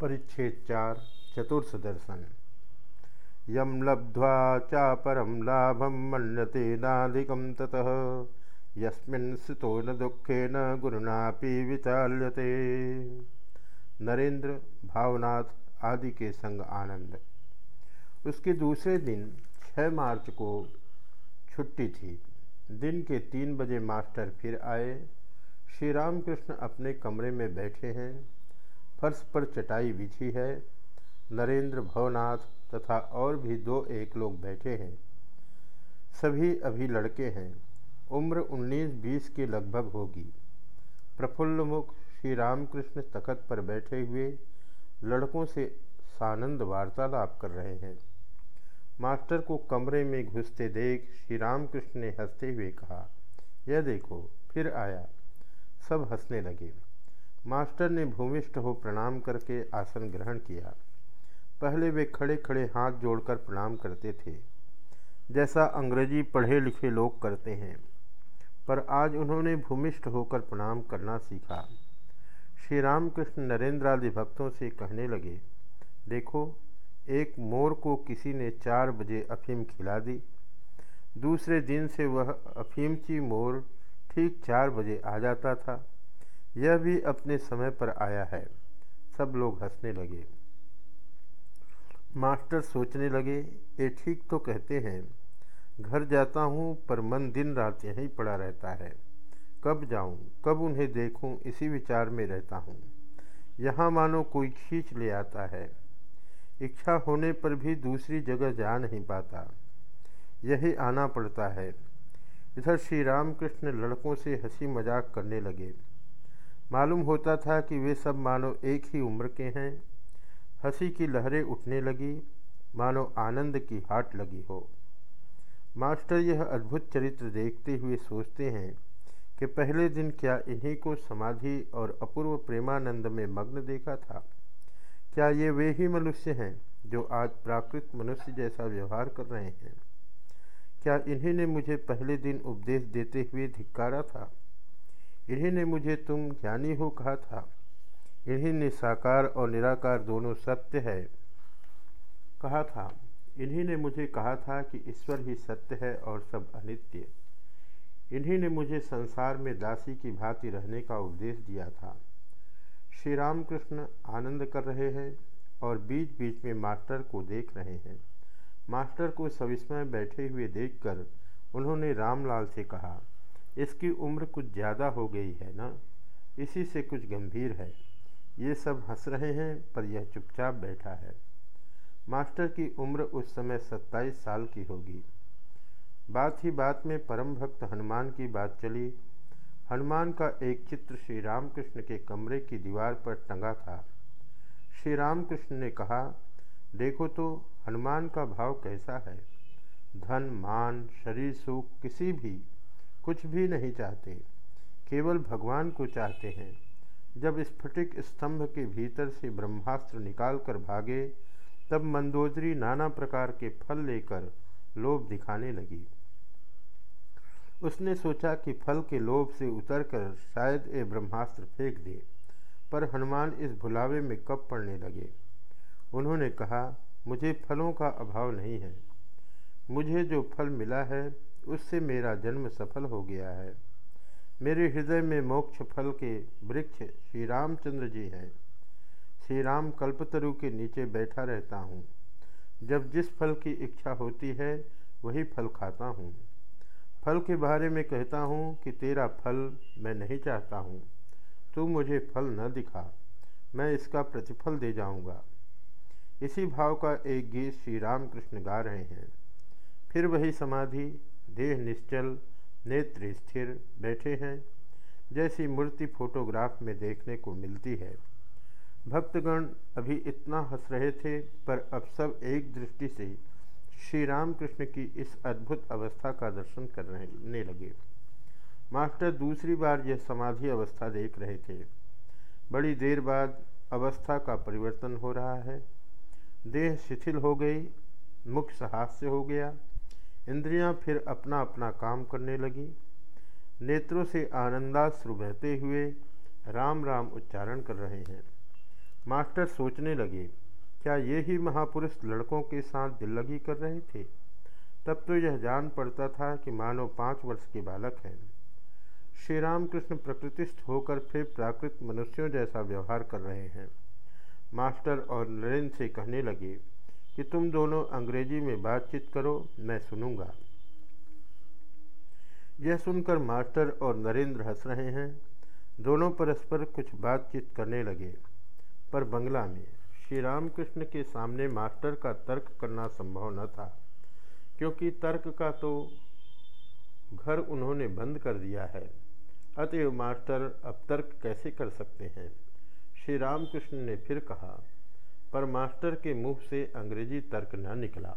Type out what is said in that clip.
परिच्छेद चार चतुर्थ दर्शन। यम लब्ध्वा चापरम लाभम मन्यते नाधिकम ततः। यस्मिन् स्थितो न दुखे न गुरुनापि विचाल्यते। नरेंद्र भावनाथ आदि के संग आनंद। उसके दूसरे दिन 6 मार्च को छुट्टी थी। दिन के तीन बजे मास्टर फिर आए। श्री रामकृष्ण अपने कमरे में बैठे हैं। फर्श पर चटाई बिछी है। नरेंद्र भवनाथ तथा और भी दो एक लोग बैठे हैं। सभी अभी लड़के हैं। उम्र 19-20 के लगभग होगी। प्रफुल्ल मुख श्री रामकृष्ण तखत पर बैठे हुए लड़कों से सानंद वार्तालाप कर रहे हैं। मास्टर को कमरे में घुसते देख श्री रामकृष्ण ने हँसते हुए कहा, यह देखो, फिर आया। सब हंसने लगे। मास्टर ने भूमिष्ठ हो प्रणाम करके आसन ग्रहण किया। पहले वे खड़े खड़े हाथ जोड़कर प्रणाम करते थे। जैसा अंग्रेज़ी पढ़े लिखे लोग करते हैं। पर आज उन्होंने भूमिष्ठ होकर प्रणाम करना सीखा। श्री रामकृष्ण नरेंद्र आदि भक्तों से कहने लगे, देखो, एक मोर को किसी ने चार बजे अफीम खिला दी। दूसरे दिन से वह अफीमची मोर ठीक चार बजे आ जाता था। यह भी अपने समय पर आया है। सब लोग हंसने लगे। मास्टर सोचने लगे, ये ठीक तो कहते हैं, घर जाता हूँ पर मन दिन रात यहीं पड़ा रहता है। कब जाऊँ, कब उन्हें देखूँ, इसी विचार में रहता हूँ। यहाँ मानो कोई खींच ले आता है। इच्छा होने पर भी दूसरी जगह जा नहीं पाता। यही आना पड़ता है। इधर श्री रामकृष्ण लड़कों से हँसी मज़ाक करने लगे। मालूम होता था कि वे सब मानो एक ही उम्र के हैं। हँसी की लहरें उठने लगी, मानो आनंद की हाट लगी हो। मास्टर यह अद्भुत चरित्र देखते हुए सोचते हैं कि पहले दिन क्या इन्हीं को समाधि और अपूर्व प्रेमानंद में मग्न देखा था। क्या ये वे ही मनुष्य हैं जो आज प्राकृत मनुष्य जैसा व्यवहार कर रहे हैं? क्या इन्हीं ने मुझे पहले दिन उपदेश देते हुए धिक्कारा था? इन्हीं ने मुझे तुम ज्ञानी हो कहा था। इन्हीं ने साकार और निराकार दोनों सत्य है कहा था। इन्हीं ने मुझे कहा था कि ईश्वर ही सत्य है और सब अनित्य। इन्हीं ने मुझे संसार में दासी की भांति रहने का उपदेश दिया था। श्री रामकृष्ण आनंद कर रहे हैं और बीच बीच में मास्टर को देख रहे हैं। मास्टर को सविस्मय बैठे हुए देखकर उन्होंने रामलाल से कहा इसकी उम्र कुछ ज़्यादा हो गई है ना? इसी से कुछ गंभीर है। ये सब हंस रहे हैं, पर यह चुपचाप बैठा है। मास्टर की उम्र उस समय सत्ताईस साल की होगी। बात ही बात में परम भक्त हनुमान की बात चली। हनुमान का एक चित्र श्री रामकृष्ण के कमरे की दीवार पर टंगा था। श्री रामकृष्ण ने कहा, देखो तो हनुमान का भाव कैसा है? धन, मान, शरीर, सुख, किसी भी कुछ भी नहीं चाहते, केवल भगवान को चाहते हैं। जब स्फटिक स्तंभ के भीतर से ब्रह्मास्त्र निकालकर भागे, तब मंदोदरी नाना प्रकार के फल लेकर लोभ दिखाने लगी। उसने सोचा कि फल के लोभ से उतरकर शायद ये ब्रह्मास्त्र फेंक दे, पर हनुमान इस भुलावे में कब पड़ने लगे। उन्होंने कहा, मुझे फलों का अभाव नहीं है। मुझे जो फल मिला है उससे मेरा जन्म सफल हो गया है। मेरे हृदय में मोक्ष फल के वृक्ष श्री रामचंद्र जी हैं। श्री राम कल्पतरु के नीचे बैठा रहता हूँ। जब जिस फल की इच्छा होती है, वही फल खाता हूँ। फल के बारे में कहता हूँ कि तेरा फल मैं नहीं चाहता हूँ। तू मुझे फल न दिखा, मैं इसका प्रतिफल दे जाऊँगा। इसी भाव का एक गीत श्री रामकृष्ण गा रहे हैं। फिर वही समाधि देह निश्चल, नेत्र स्थिर बैठे हैं, जैसी मूर्ति फोटोग्राफ में देखने को मिलती है। भक्तगण अभी इतना हंस रहे थे, पर अब सब एक दृष्टि से श्री रामकृष्ण की इस अद्भुत अवस्था का दर्शन करने लगे। मास्टर दूसरी बार यह समाधि अवस्था देख रहे थे। बड़ी देर बाद अवस्था का परिवर्तन हो रहा है। देह शिथिल हो गई, मुख सहास्य हो गया। इंद्रियाँ फिर अपना अपना काम करने लगी। नेत्रों से आनंदाश्रु बहते हुए राम राम उच्चारण कर रहे हैं। मास्टर सोचने लगे, क्या ये ही महापुरुष लड़कों के साथ दिल लगी कर रहे थे? तब तो यह जान पड़ता था कि मानो पाँच वर्ष के बालक हैं। श्री रामकृष्ण प्रकृतिस्थ होकर फिर प्राकृत मनुष्यों जैसा व्यवहार कर रहे हैं। मास्टर और नरेंद्र से कहने लगे कि तुम दोनों अंग्रेज़ी में बातचीत करो, मैं सुनूँगा। यह सुनकर मास्टर और नरेंद्र हंस रहे हैं। दोनों परस्पर कुछ बातचीत करने लगे। पर बंगला में श्री रामकृष्ण के सामने मास्टर का तर्क करना संभव न था, क्योंकि तर्क का तो घर उन्होंने बंद कर दिया है। अतएव मास्टर अब तर्क कैसे कर सकते हैं? श्री रामकृष्ण ने फिर कहा पर मास्टर के मुँह से अंग्रेज़ी तर्क न निकला।